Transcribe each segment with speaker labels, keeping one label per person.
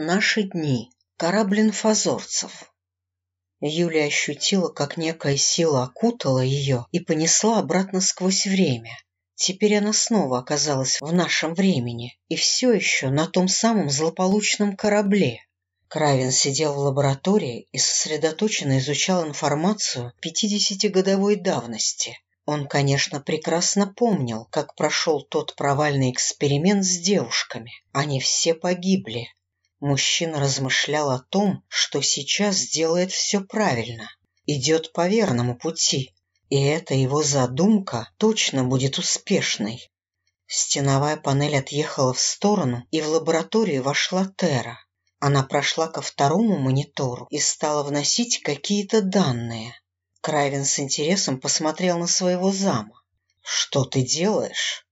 Speaker 1: Наши дни. Корабль инфазорцев. Юлия ощутила, как некая сила окутала ее и понесла обратно сквозь время. Теперь она снова оказалась в нашем времени и все еще на том самом злополучном корабле. Кравин сидел в лаборатории и сосредоточенно изучал информацию 50-годовой давности. Он, конечно, прекрасно помнил, как прошел тот провальный эксперимент с девушками. Они все погибли, Мужчина размышлял о том, что сейчас сделает все правильно, идет по верному пути, и эта его задумка точно будет успешной. Стеновая панель отъехала в сторону, и в лабораторию вошла Тера. Она прошла ко второму монитору и стала вносить какие-то данные. Крайвин с интересом посмотрел на своего зама. «Что ты делаешь?»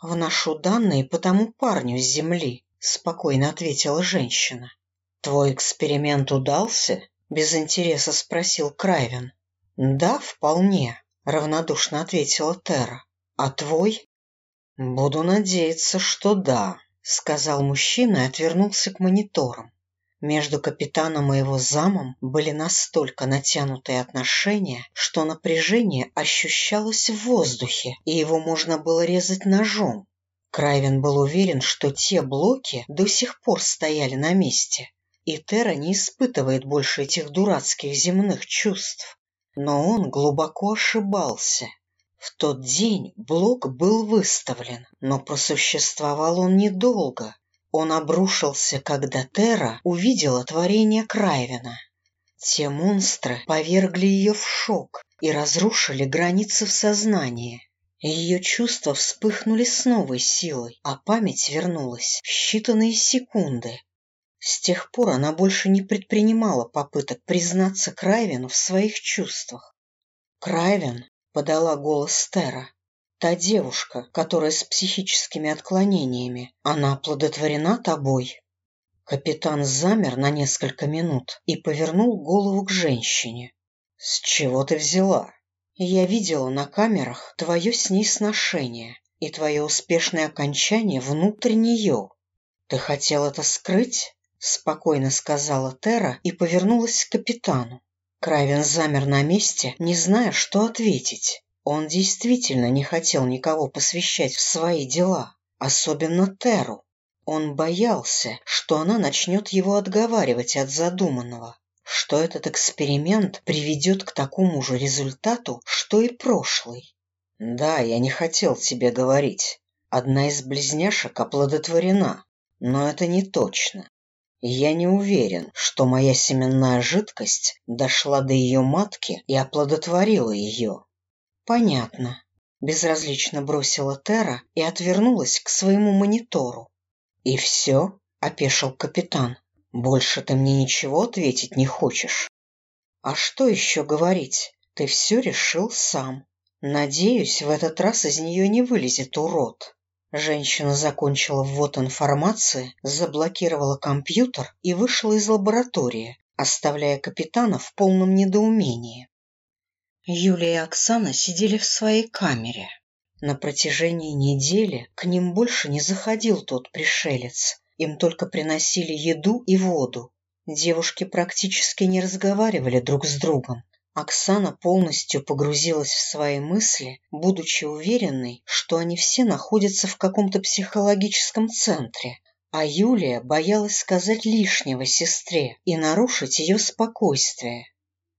Speaker 1: «Вношу данные по тому парню с Земли», спокойно ответила женщина. Твой эксперимент удался? без интереса спросил Крайвен. Да, вполне, равнодушно ответила Тера. А твой? Буду надеяться, что да, сказал мужчина и отвернулся к мониторам. Между капитаном и его замом были настолько натянутые отношения, что напряжение ощущалось в воздухе, и его можно было резать ножом. Крайвен был уверен, что те блоки до сих пор стояли на месте, и Тера не испытывает больше этих дурацких земных чувств. Но он глубоко ошибался. В тот день блок был выставлен, но просуществовал он недолго. Он обрушился, когда Тера увидела творение Крайвена. Те монстры повергли ее в шок и разрушили границы в сознании. Ее чувства вспыхнули с новой силой, а память вернулась в считанные секунды. С тех пор она больше не предпринимала попыток признаться Крайвену в своих чувствах. «Крайвен», — подала голос Тера, — «та девушка, которая с психическими отклонениями, она оплодотворена тобой?» Капитан замер на несколько минут и повернул голову к женщине. «С чего ты взяла?» Я видела на камерах твое с ней сношение и твое успешное окончание внутрь нее. Ты хотел это скрыть? Спокойно сказала Тера и повернулась к капитану. Крайвен замер на месте, не зная, что ответить. Он действительно не хотел никого посвящать в свои дела, особенно Теру. Он боялся, что она начнет его отговаривать от задуманного что этот эксперимент приведет к такому же результату, что и прошлый. Да, я не хотел тебе говорить. Одна из близняшек оплодотворена, но это не точно. Я не уверен, что моя семенная жидкость дошла до ее матки и оплодотворила ее. Понятно. Безразлично бросила Тера и отвернулась к своему монитору. И все? — опешил капитан. Больше ты мне ничего ответить не хочешь? А что еще говорить? Ты все решил сам. Надеюсь, в этот раз из нее не вылезет урод. Женщина закончила ввод информации, заблокировала компьютер и вышла из лаборатории, оставляя капитана в полном недоумении. Юлия и Оксана сидели в своей камере. На протяжении недели к ним больше не заходил тот пришелец, им только приносили еду и воду. Девушки практически не разговаривали друг с другом. Оксана полностью погрузилась в свои мысли, будучи уверенной, что они все находятся в каком-то психологическом центре, а Юлия боялась сказать лишнего сестре и нарушить ее спокойствие.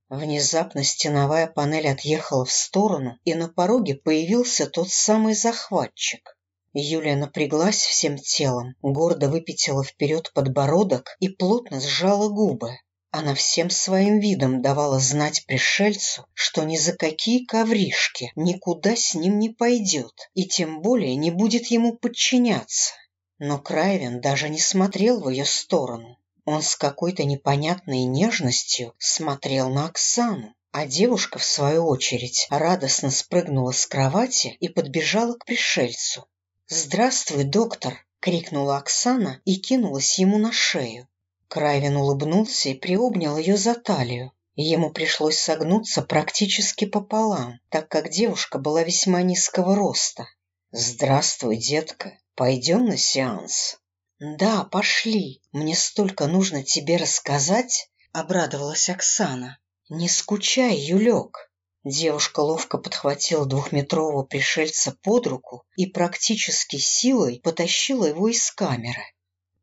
Speaker 1: Внезапно стеновая панель отъехала в сторону, и на пороге появился тот самый захватчик. Юлия напряглась всем телом, гордо выпятила вперед подбородок и плотно сжала губы. Она всем своим видом давала знать пришельцу, что ни за какие ковришки никуда с ним не пойдет и тем более не будет ему подчиняться. Но Крайвен даже не смотрел в ее сторону. Он с какой-то непонятной нежностью смотрел на Оксану, а девушка, в свою очередь, радостно спрыгнула с кровати и подбежала к пришельцу. «Здравствуй, доктор!» — крикнула Оксана и кинулась ему на шею. Крайвин улыбнулся и приобнял ее за талию. Ему пришлось согнуться практически пополам, так как девушка была весьма низкого роста. «Здравствуй, детка. Пойдем на сеанс?» «Да, пошли. Мне столько нужно тебе рассказать», — обрадовалась Оксана. «Не скучай, Юлек». Девушка ловко подхватила двухметрового пришельца под руку и практически силой потащила его из камеры.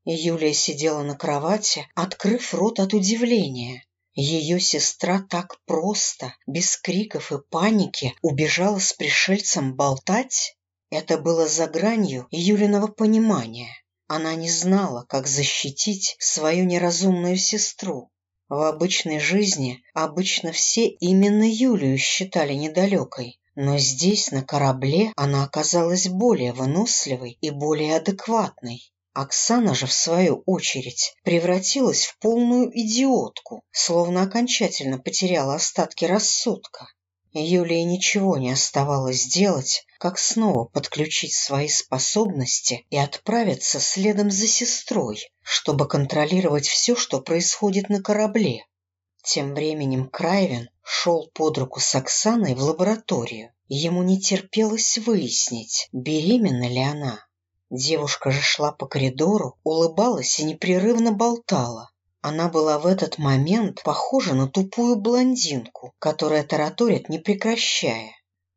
Speaker 1: Юлия сидела на кровати, открыв рот от удивления. Ее сестра так просто, без криков и паники, убежала с пришельцем болтать? Это было за гранью Юлиного понимания. Она не знала, как защитить свою неразумную сестру. В обычной жизни обычно все именно Юлию считали недалекой, но здесь, на корабле, она оказалась более выносливой и более адекватной. Оксана же, в свою очередь, превратилась в полную идиотку, словно окончательно потеряла остатки рассудка. Юлии ничего не оставалось делать, как снова подключить свои способности и отправиться следом за сестрой, чтобы контролировать все, что происходит на корабле. Тем временем Крайвен шел под руку с Оксаной в лабораторию. Ему не терпелось выяснить, беременна ли она. Девушка же шла по коридору, улыбалась и непрерывно болтала. Она была в этот момент похожа на тупую блондинку, которая тараторит, не прекращая.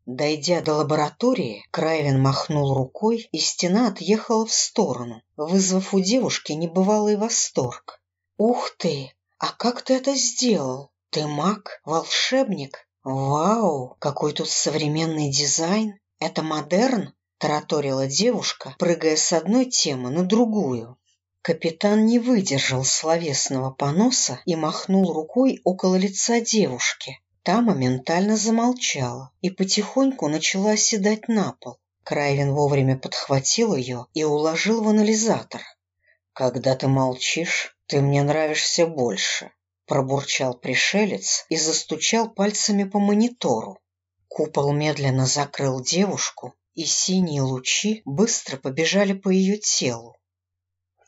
Speaker 1: Дойдя до лаборатории, Крайвин махнул рукой, и стена отъехала в сторону, вызвав у девушки небывалый восторг. «Ух ты! А как ты это сделал? Ты маг? Волшебник? Вау! Какой тут современный дизайн! Это модерн?» – тараторила девушка, прыгая с одной темы на другую. Капитан не выдержал словесного поноса и махнул рукой около лица девушки. Та моментально замолчала и потихоньку начала оседать на пол. Крайвин вовремя подхватил ее и уложил в анализатор. «Когда ты молчишь, ты мне нравишься больше», – пробурчал пришелец и застучал пальцами по монитору. Купол медленно закрыл девушку, и синие лучи быстро побежали по ее телу.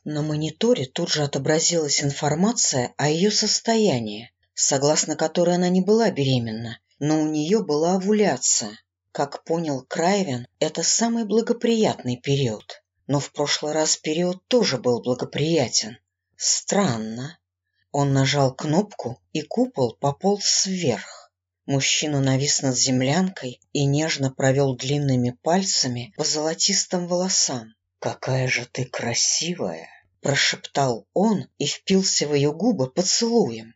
Speaker 1: На мониторе тут же отобразилась информация о ее состоянии, согласно которой она не была беременна, но у нее была овуляция. Как понял Крайвен, это самый благоприятный период. Но в прошлый раз период тоже был благоприятен. Странно. Он нажал кнопку, и купол пополз вверх. Мужчина навис над землянкой и нежно провел длинными пальцами по золотистым волосам. «Какая же ты красивая!» Прошептал он и впился в ее губы поцелуем.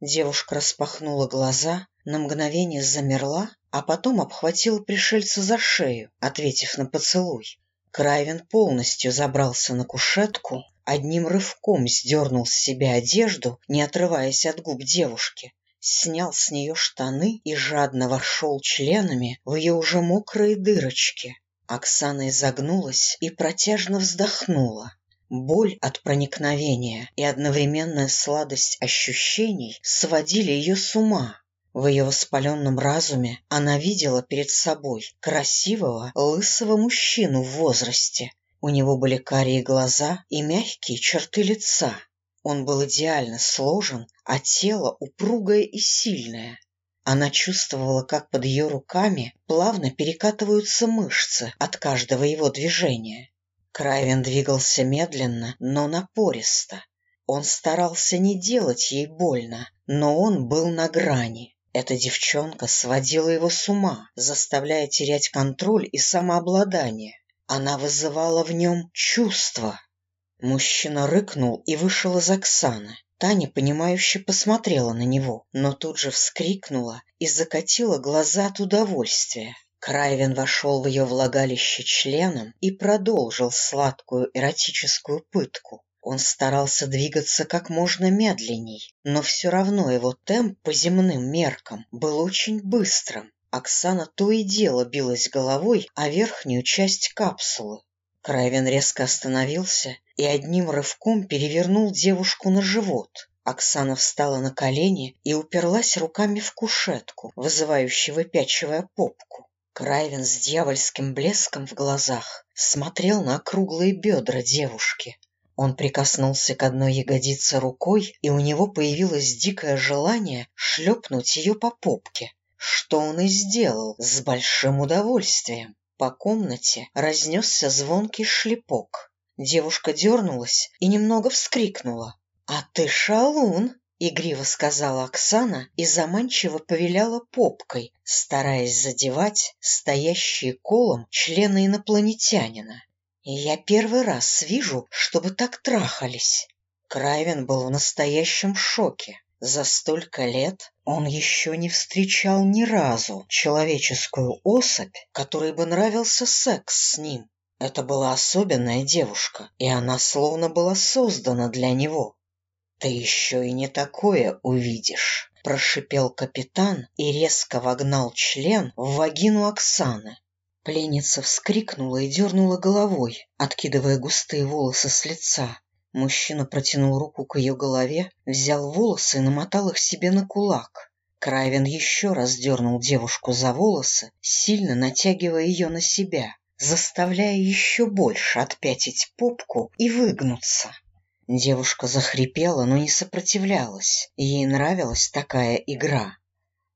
Speaker 1: Девушка распахнула глаза, на мгновение замерла, а потом обхватила пришельца за шею, ответив на поцелуй. Крайвен полностью забрался на кушетку, одним рывком сдернул с себя одежду, не отрываясь от губ девушки, снял с нее штаны и жадно вошел членами в ее уже мокрые дырочки. Оксана изогнулась и протяжно вздохнула. Боль от проникновения и одновременная сладость ощущений сводили ее с ума. В ее воспаленном разуме она видела перед собой красивого лысого мужчину в возрасте. У него были карие глаза и мягкие черты лица. Он был идеально сложен, а тело упругое и сильное. Она чувствовала, как под ее руками плавно перекатываются мышцы от каждого его движения. Крайвен двигался медленно, но напористо. Он старался не делать ей больно, но он был на грани. Эта девчонка сводила его с ума, заставляя терять контроль и самообладание. Она вызывала в нем чувства. Мужчина рыкнул и вышел из Оксаны. Таня, понимающе посмотрела на него, но тут же вскрикнула и закатила глаза от удовольствия. Крайвен вошел в ее влагалище членом и продолжил сладкую эротическую пытку. Он старался двигаться как можно медленней, но все равно его темп по земным меркам был очень быстрым. Оксана то и дело билась головой о верхнюю часть капсулы. Крайвен резко остановился и одним рывком перевернул девушку на живот. Оксана встала на колени и уперлась руками в кушетку, вызывающе выпячивая попку. Крайвен с дьявольским блеском в глазах смотрел на круглые бедра девушки. Он прикоснулся к одной ягодице рукой, и у него появилось дикое желание шлепнуть ее по попке, что он и сделал с большим удовольствием. По комнате разнесся звонкий шлепок. Девушка дернулась и немного вскрикнула. «А ты шалун!» — игриво сказала Оксана и заманчиво повеляла попкой, стараясь задевать стоящие колом члены инопланетянина. Я первый раз вижу, чтобы так трахались. Крайвен был в настоящем шоке. За столько лет он еще не встречал ни разу человеческую особь, которой бы нравился секс с ним. Это была особенная девушка, и она словно была создана для него. «Ты еще и не такое увидишь», — прошипел капитан и резко вогнал член в вагину Оксаны. Пленница вскрикнула и дернула головой, откидывая густые волосы с лица. Мужчина протянул руку к ее голове, взял волосы и намотал их себе на кулак. Крайвен еще раз дернул девушку за волосы, сильно натягивая ее на себя, заставляя еще больше отпятить попку и выгнуться. Девушка захрипела, но не сопротивлялась. Ей нравилась такая игра.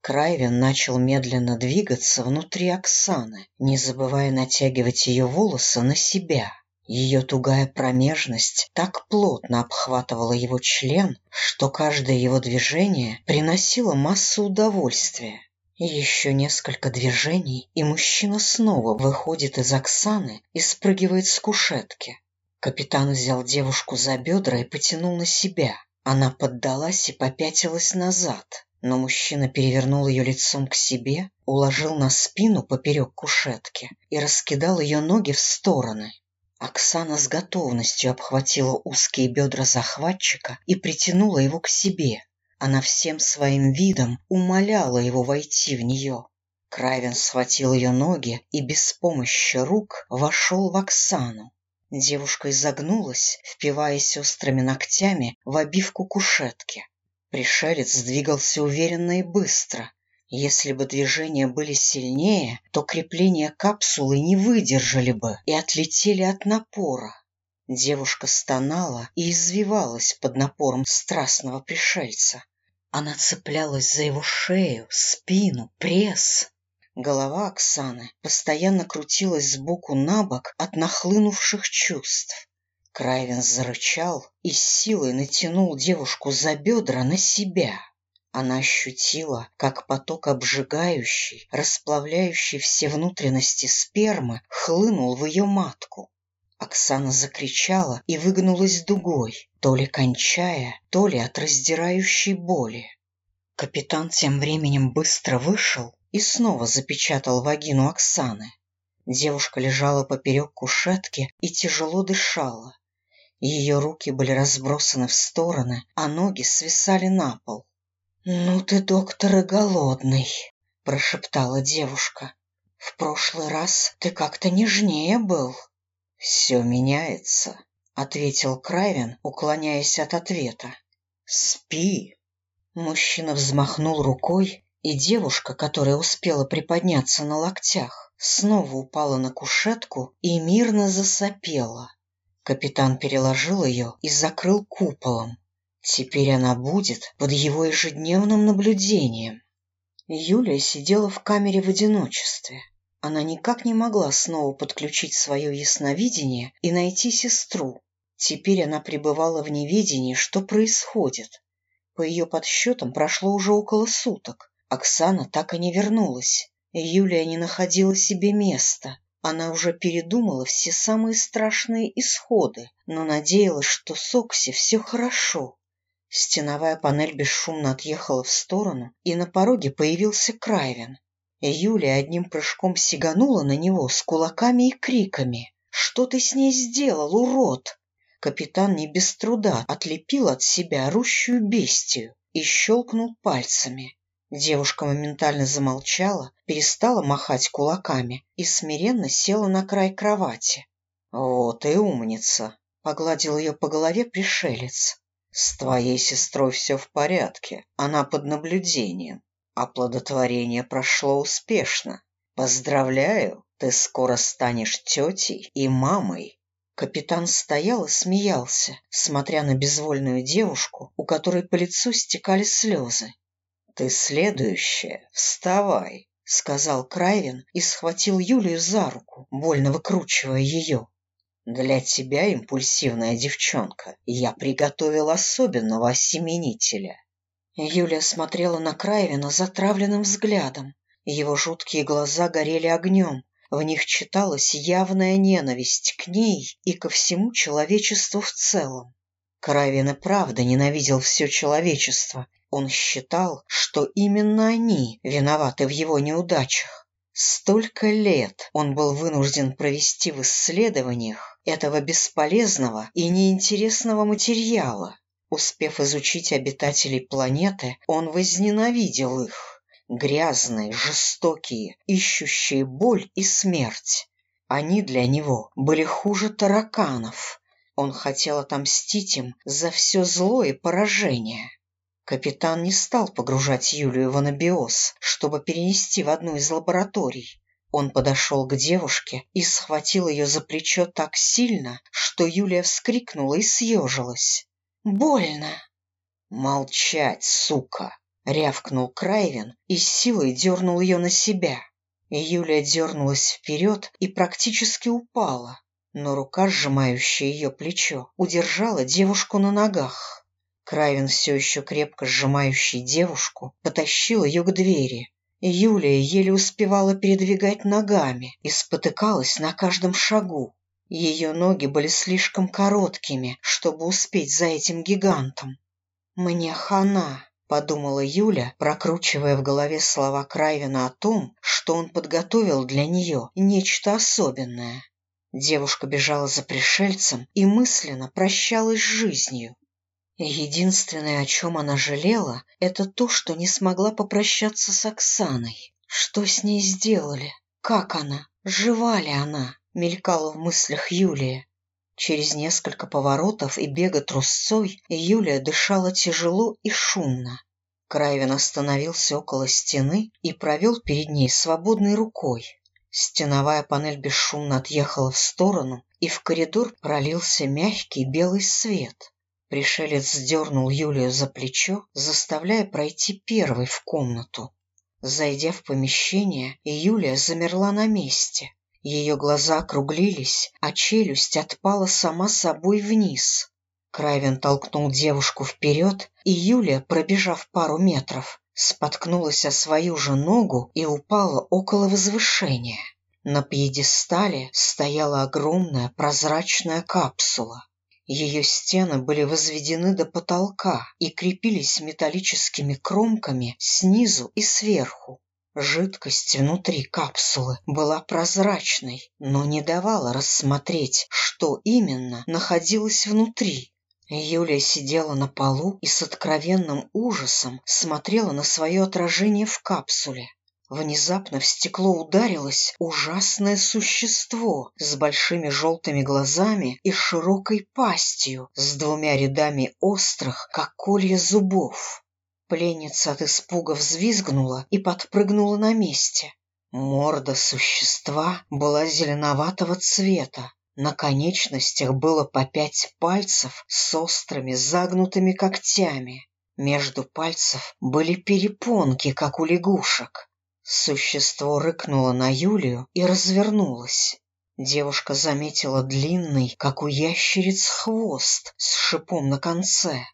Speaker 1: Крайвен начал медленно двигаться внутри Оксаны, не забывая натягивать ее волосы на себя. Ее тугая промежность так плотно обхватывала его член, что каждое его движение приносило массу удовольствия. Еще несколько движений, и мужчина снова выходит из Оксаны и спрыгивает с кушетки. Капитан взял девушку за бедра и потянул на себя. Она поддалась и попятилась назад, но мужчина перевернул ее лицом к себе, уложил на спину поперек кушетки и раскидал ее ноги в стороны. Оксана с готовностью обхватила узкие бедра захватчика и притянула его к себе. Она всем своим видом умоляла его войти в нее. Крайвен схватил ее ноги и без помощи рук вошел в Оксану. Девушка изогнулась, впиваясь острыми ногтями в обивку кушетки. Пришелец двигался уверенно и быстро. Если бы движения были сильнее, то крепления капсулы не выдержали бы и отлетели от напора. Девушка стонала и извивалась под напором страстного пришельца. Она цеплялась за его шею, спину, пресс. Голова Оксаны постоянно крутилась сбоку на бок от нахлынувших чувств. Крайвен зарычал и с силой натянул девушку за бедра на себя. Она ощутила, как поток обжигающий, расплавляющий все внутренности спермы хлынул в ее матку. Оксана закричала и выгнулась дугой, то ли кончая, то ли от раздирающей боли. Капитан тем временем быстро вышел и снова запечатал вагину Оксаны. Девушка лежала поперек кушетки и тяжело дышала. Ее руки были разбросаны в стороны, а ноги свисали на пол. «Ну ты, доктор, и голодный», — прошептала девушка. «В прошлый раз ты как-то нежнее был». «Все меняется», — ответил Крайвен, уклоняясь от ответа. «Спи». Мужчина взмахнул рукой, и девушка, которая успела приподняться на локтях, снова упала на кушетку и мирно засопела. Капитан переложил ее и закрыл куполом. Теперь она будет под его ежедневным наблюдением. Юлия сидела в камере в одиночестве. Она никак не могла снова подключить свое ясновидение и найти сестру. Теперь она пребывала в неведении, что происходит. По ее подсчетам прошло уже около суток. Оксана так и не вернулась. Юлия не находила себе места. Она уже передумала все самые страшные исходы, но надеялась, что с Окси все хорошо. Стеновая панель бесшумно отъехала в сторону, и на пороге появился Крайвен. Юлия одним прыжком сиганула на него с кулаками и криками. «Что ты с ней сделал, урод?» Капитан не без труда отлепил от себя орущую бестию и щелкнул пальцами. Девушка моментально замолчала, перестала махать кулаками и смиренно села на край кровати. «Вот и умница!» — погладил ее по голове пришелец. «С твоей сестрой все в порядке, она под наблюдением. Оплодотворение прошло успешно. Поздравляю, ты скоро станешь тетей и мамой. Капитан стоял и смеялся, смотря на безвольную девушку, у которой по лицу стекали слезы. «Ты следующая, вставай», — сказал Крайвин и схватил Юлию за руку, больно выкручивая ее. Для тебя, импульсивная девчонка, я приготовил особенного осеменителя. Юля смотрела на Краевина затравленным взглядом. Его жуткие глаза горели огнем. В них читалась явная ненависть к ней и ко всему человечеству в целом. Краевин и правда ненавидел все человечество. Он считал, что именно они виноваты в его неудачах. Столько лет он был вынужден провести в исследованиях этого бесполезного и неинтересного материала. Успев изучить обитателей планеты, он возненавидел их. Грязные, жестокие, ищущие боль и смерть. Они для него были хуже тараканов. Он хотел отомстить им за все зло и поражение. Капитан не стал погружать Юлию в анабиоз, чтобы перенести в одну из лабораторий. Он подошел к девушке и схватил ее за плечо так сильно, что Юлия вскрикнула и съежилась. «Больно!» «Молчать, сука!» — рявкнул Крайвин и силой дернул ее на себя. Юлия дернулась вперед и практически упала, но рука, сжимающая ее плечо, удержала девушку на ногах. Кравин, все еще крепко сжимающий девушку, потащил ее к двери. Юлия еле успевала передвигать ногами и спотыкалась на каждом шагу. Ее ноги были слишком короткими, чтобы успеть за этим гигантом. «Мне хана», — подумала Юля, прокручивая в голове слова Крайвина о том, что он подготовил для нее нечто особенное. Девушка бежала за пришельцем и мысленно прощалась с жизнью. Единственное, о чем она жалела, это то, что не смогла попрощаться с Оксаной. Что с ней сделали? Как она? Жива ли она? Мелькала в мыслях Юлия. Через несколько поворотов и бега трусцой Юлия дышала тяжело и шумно. Крайвин остановился около стены и провел перед ней свободной рукой. Стеновая панель бесшумно отъехала в сторону, и в коридор пролился мягкий белый свет. Пришелец сдернул Юлию за плечо, заставляя пройти первой в комнату. Зайдя в помещение, Юлия замерла на месте. Ее глаза округлились, а челюсть отпала сама собой вниз. Крайвен толкнул девушку вперед, и Юлия, пробежав пару метров, споткнулась о свою же ногу и упала около возвышения. На пьедестале стояла огромная прозрачная капсула. Ее стены были возведены до потолка и крепились металлическими кромками снизу и сверху. Жидкость внутри капсулы была прозрачной, но не давала рассмотреть, что именно находилось внутри. Юлия сидела на полу и с откровенным ужасом смотрела на свое отражение в капсуле. Внезапно в стекло ударилось ужасное существо с большими желтыми глазами и широкой пастью, с двумя рядами острых, как колья зубов. Пленница от испуга взвизгнула и подпрыгнула на месте. Морда существа была зеленоватого цвета. На конечностях было по пять пальцев с острыми загнутыми когтями. Между пальцев были перепонки, как у лягушек. Существо рыкнуло на Юлию и развернулось. Девушка заметила длинный, как у ящериц, хвост с шипом на конце.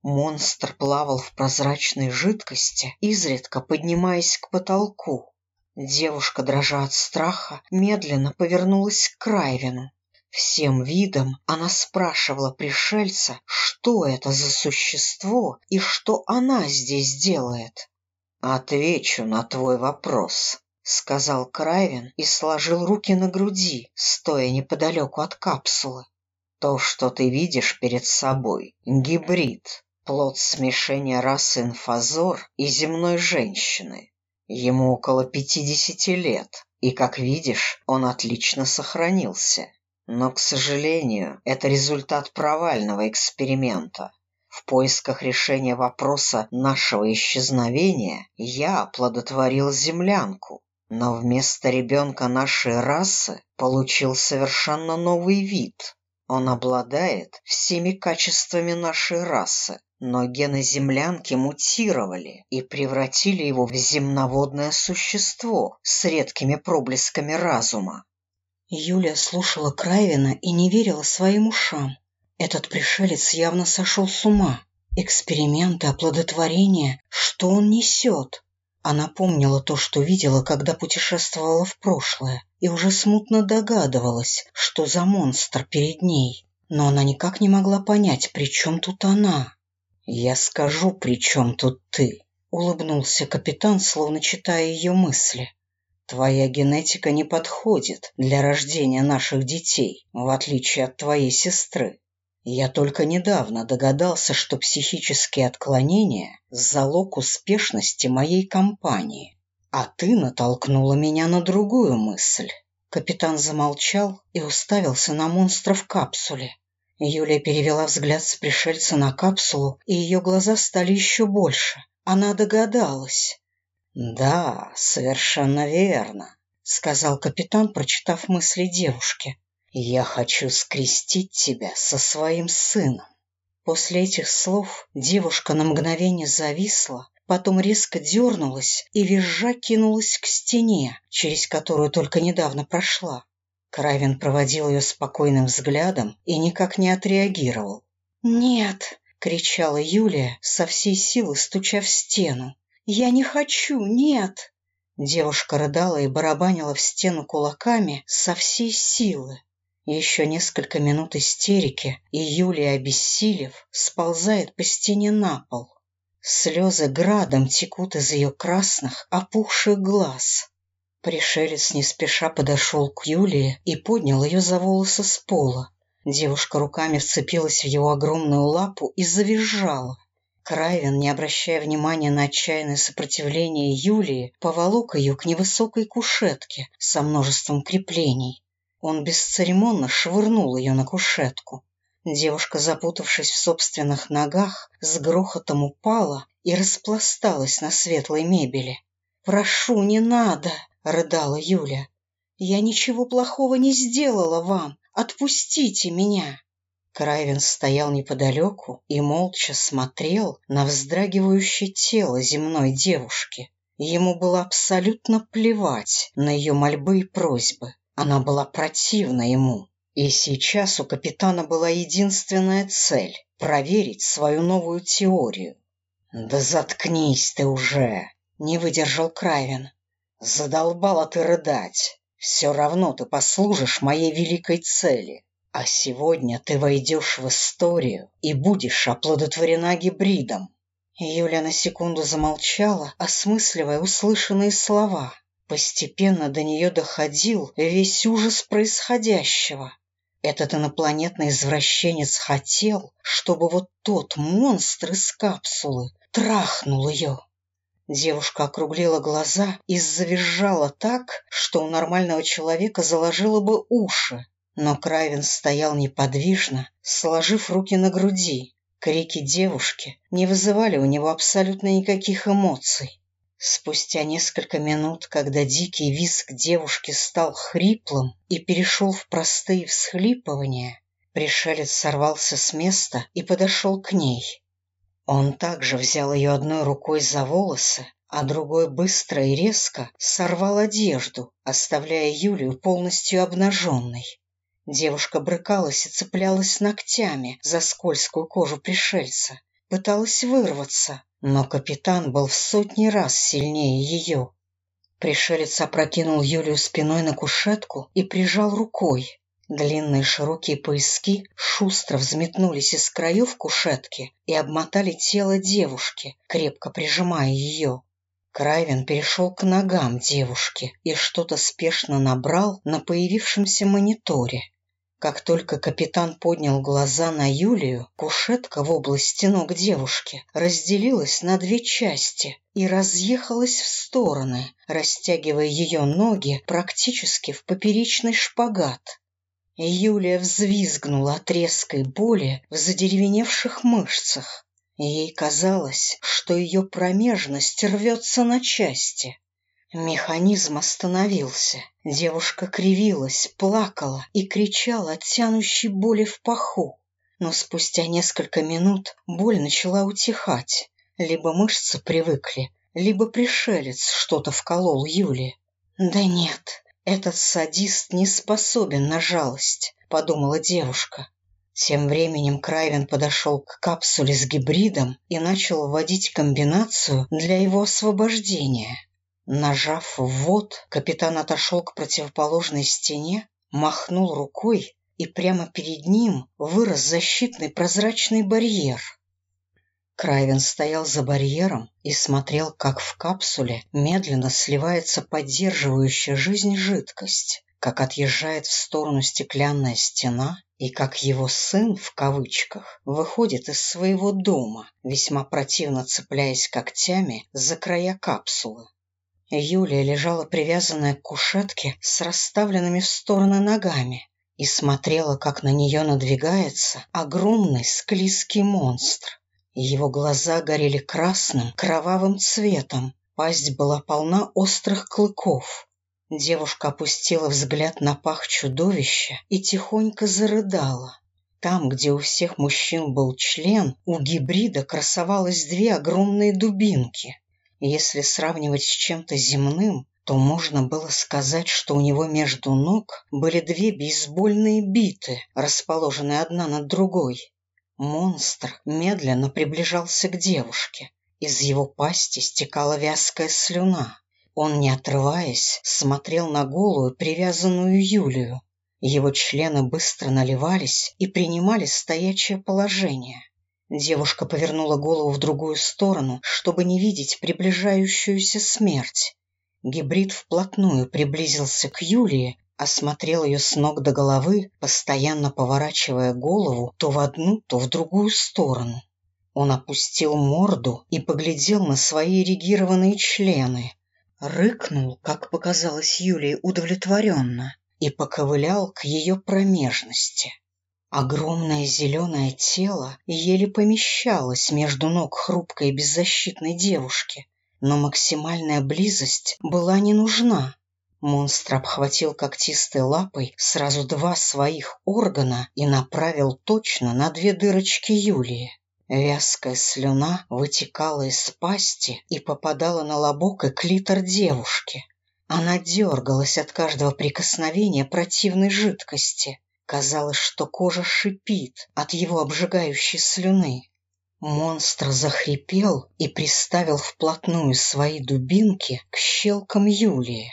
Speaker 1: Монстр плавал в прозрачной жидкости, изредка поднимаясь к потолку. Девушка, дрожа от страха, медленно повернулась к Крайвину. Всем видом она спрашивала пришельца, что это за существо и что она здесь делает. «Отвечу на твой вопрос», — сказал Крайвин и сложил руки на груди, стоя неподалеку от капсулы. «То, что ты видишь перед собой, гибрид, плод смешения расы инфазор и земной женщины. Ему около пятидесяти лет, и, как видишь, он отлично сохранился. Но, к сожалению, это результат провального эксперимента. В поисках решения вопроса нашего исчезновения я оплодотворил землянку, но вместо ребенка нашей расы получил совершенно новый вид. Он обладает всеми качествами нашей расы, но гены землянки мутировали и превратили его в земноводное существо с редкими проблесками разума. Юлия слушала Крайвина и не верила своим ушам. Этот пришелец явно сошел с ума. Эксперименты, оплодотворение, что он несет? Она помнила то, что видела, когда путешествовала в прошлое, и уже смутно догадывалась, что за монстр перед ней. Но она никак не могла понять, при чем тут она. «Я скажу, при чем тут ты», — улыбнулся капитан, словно читая ее мысли. Твоя генетика не подходит для рождения наших детей, в отличие от твоей сестры. Я только недавно догадался, что психические отклонения – залог успешности моей компании. А ты натолкнула меня на другую мысль. Капитан замолчал и уставился на монстра в капсуле. Юлия перевела взгляд с пришельца на капсулу, и ее глаза стали еще больше. Она догадалась. «Да, совершенно верно», — сказал капитан, прочитав мысли девушки. «Я хочу скрестить тебя со своим сыном». После этих слов девушка на мгновение зависла, потом резко дернулась и визжа кинулась к стене, через которую только недавно прошла. Кравин проводил ее спокойным взглядом и никак не отреагировал. «Нет!» — кричала Юлия, со всей силы стуча в стену. «Я не хочу, нет!» Девушка рыдала и барабанила в стену кулаками со всей силы. Еще несколько минут истерики, и Юлия, обессилев, сползает по стене на пол. Слезы градом текут из ее красных, опухших глаз. Пришелец не спеша подошел к Юлии и поднял ее за волосы с пола. Девушка руками вцепилась в его огромную лапу и завизжала. Крайвин, не обращая внимания на отчаянное сопротивление Юлии, поволок ее к невысокой кушетке со множеством креплений. Он бесцеремонно швырнул ее на кушетку. Девушка, запутавшись в собственных ногах, с грохотом упала и распласталась на светлой мебели. «Прошу, не надо!» — рыдала Юля. «Я ничего плохого не сделала вам. Отпустите меня!» Крайвин стоял неподалеку и молча смотрел на вздрагивающее тело земной девушки. Ему было абсолютно плевать на ее мольбы и просьбы. Она была противна ему. И сейчас у капитана была единственная цель — проверить свою новую теорию. «Да заткнись ты уже!» — не выдержал Крайвин. «Задолбала ты рыдать. Все равно ты послужишь моей великой цели. А сегодня ты войдешь в историю и будешь оплодотворена гибридом. Юля на секунду замолчала, осмысливая услышанные слова. Постепенно до нее доходил весь ужас происходящего. Этот инопланетный извращенец хотел, чтобы вот тот монстр из капсулы трахнул ее. Девушка округлила глаза и завизжала так, что у нормального человека заложило бы уши. Но Крайвин стоял неподвижно, сложив руки на груди. Крики девушки не вызывали у него абсолютно никаких эмоций. Спустя несколько минут, когда дикий визг девушки стал хриплым и перешел в простые всхлипывания, пришелец сорвался с места и подошел к ней. Он также взял ее одной рукой за волосы, а другой быстро и резко сорвал одежду, оставляя Юлию полностью обнаженной. Девушка брыкалась и цеплялась ногтями за скользкую кожу пришельца. Пыталась вырваться, но капитан был в сотни раз сильнее ее. Пришелец опрокинул Юлию спиной на кушетку и прижал рукой. Длинные широкие пояски шустро взметнулись из краев кушетки и обмотали тело девушки, крепко прижимая ее. Крайвин перешел к ногам девушки и что-то спешно набрал на появившемся мониторе. Как только капитан поднял глаза на Юлию, кушетка в области ног девушки разделилась на две части и разъехалась в стороны, растягивая ее ноги практически в поперечный шпагат. Юлия взвизгнула от резкой боли в задеревеневших мышцах. Ей казалось, что ее промежность рвется на части. Механизм остановился. Девушка кривилась, плакала и кричала от тянущей боли в паху. Но спустя несколько минут боль начала утихать. Либо мышцы привыкли, либо пришелец что-то вколол Юле. «Да нет, Этот садист не способен на жалость, подумала девушка. Тем временем Крайвен подошел к капсуле с гибридом и начал вводить комбинацию для его освобождения. Нажав ввод, капитан отошел к противоположной стене, махнул рукой, и прямо перед ним вырос защитный прозрачный барьер. Крайвен стоял за барьером и смотрел, как в капсуле медленно сливается поддерживающая жизнь жидкость, как отъезжает в сторону стеклянная стена и как его сын, в кавычках, выходит из своего дома, весьма противно цепляясь когтями за края капсулы. Юлия лежала привязанная к кушетке с расставленными в стороны ногами и смотрела, как на нее надвигается огромный склизкий монстр. Его глаза горели красным, кровавым цветом. Пасть была полна острых клыков. Девушка опустила взгляд на пах чудовища и тихонько зарыдала. Там, где у всех мужчин был член, у гибрида красовалось две огромные дубинки. Если сравнивать с чем-то земным, то можно было сказать, что у него между ног были две бейсбольные биты, расположенные одна над другой. Монстр медленно приближался к девушке. Из его пасти стекала вязкая слюна. Он, не отрываясь, смотрел на голую, привязанную Юлию. Его члены быстро наливались и принимали стоячее положение. Девушка повернула голову в другую сторону, чтобы не видеть приближающуюся смерть. Гибрид вплотную приблизился к Юлии осмотрел ее с ног до головы, постоянно поворачивая голову то в одну, то в другую сторону. Он опустил морду и поглядел на свои эрегированные члены. Рыкнул, как показалось Юлии, удовлетворенно и поковылял к ее промежности. Огромное зеленое тело еле помещалось между ног хрупкой беззащитной девушки, но максимальная близость была не нужна. Монстр обхватил когтистой лапой сразу два своих органа и направил точно на две дырочки Юлии. Вязкая слюна вытекала из пасти и попадала на лобок и клитор девушки. Она дергалась от каждого прикосновения противной жидкости. Казалось, что кожа шипит от его обжигающей слюны. Монстр захрипел и приставил вплотную свои дубинки к щелкам Юлии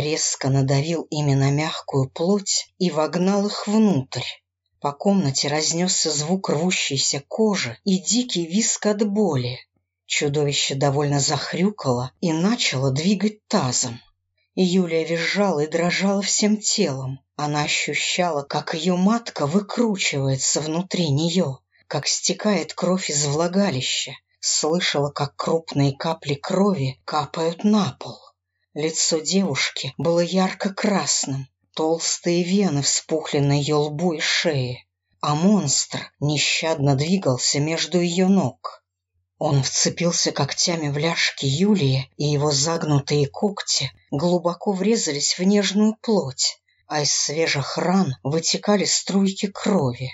Speaker 1: резко надавил ими на мягкую плоть и вогнал их внутрь. По комнате разнесся звук рвущейся кожи и дикий виск от боли. Чудовище довольно захрюкало и начало двигать тазом. Юлия визжала и дрожала всем телом. Она ощущала, как ее матка выкручивается внутри нее, как стекает кровь из влагалища, слышала, как крупные капли крови капают на пол. Лицо девушки было ярко-красным, толстые вены вспухли на ее лбу и шее, а монстр нещадно двигался между ее ног. Он вцепился когтями в ляжки Юлии, и его загнутые когти глубоко врезались в нежную плоть, а из свежих ран вытекали струйки крови.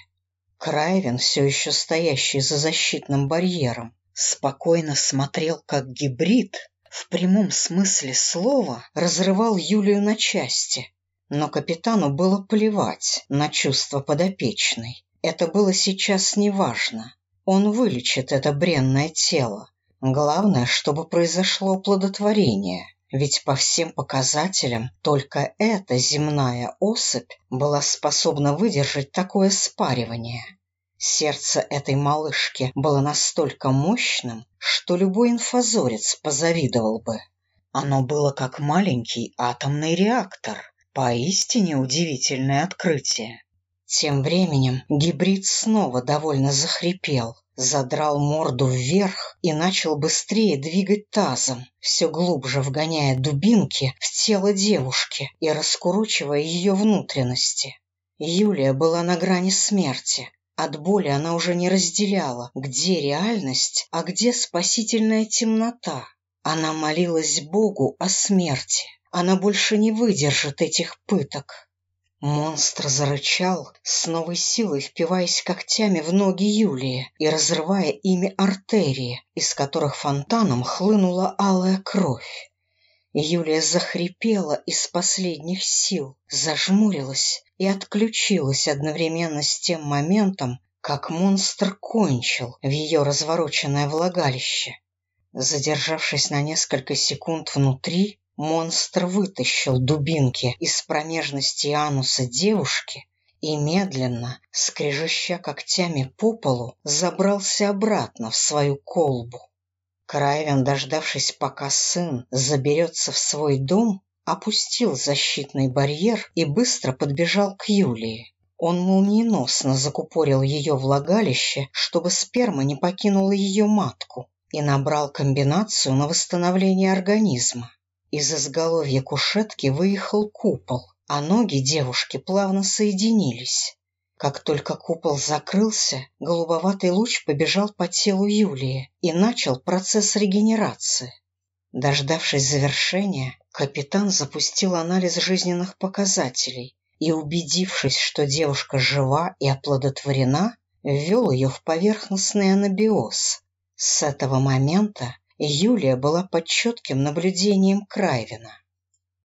Speaker 1: Крайвен, все еще стоящий за защитным барьером, спокойно смотрел, как гибрид в прямом смысле слова разрывал Юлию на части. Но капитану было плевать на чувства подопечной. Это было сейчас неважно. Он вылечит это бренное тело. Главное, чтобы произошло оплодотворение. Ведь по всем показателям только эта земная особь была способна выдержать такое спаривание. Сердце этой малышки было настолько мощным, что любой инфазорец позавидовал бы. Оно было как маленький атомный реактор. Поистине удивительное открытие. Тем временем гибрид снова довольно захрипел, задрал морду вверх и начал быстрее двигать тазом, все глубже вгоняя дубинки в тело девушки и раскурочивая ее внутренности. Юлия была на грани смерти, от боли она уже не разделяла, где реальность, а где спасительная темнота. Она молилась Богу о смерти. Она больше не выдержит этих пыток. Монстр зарычал, с новой силой впиваясь когтями в ноги Юлии и разрывая ими артерии, из которых фонтаном хлынула алая кровь. Юлия захрипела из последних сил, зажмурилась и отключилась одновременно с тем моментом, как монстр кончил в ее развороченное влагалище. Задержавшись на несколько секунд внутри, монстр вытащил дубинки из промежности ануса девушки и медленно, скрежеща когтями по полу, забрался обратно в свою колбу. Крайвен, дождавшись, пока сын заберется в свой дом, опустил защитный барьер и быстро подбежал к Юлии. Он молниеносно закупорил ее влагалище, чтобы сперма не покинула ее матку, и набрал комбинацию на восстановление организма. Из изголовья кушетки выехал купол, а ноги девушки плавно соединились. Как только купол закрылся, голубоватый луч побежал по телу Юлии и начал процесс регенерации. Дождавшись завершения, капитан запустил анализ жизненных показателей и, убедившись, что девушка жива и оплодотворена, ввел ее в поверхностный анабиоз. С этого момента Юлия была под четким наблюдением Крайвина.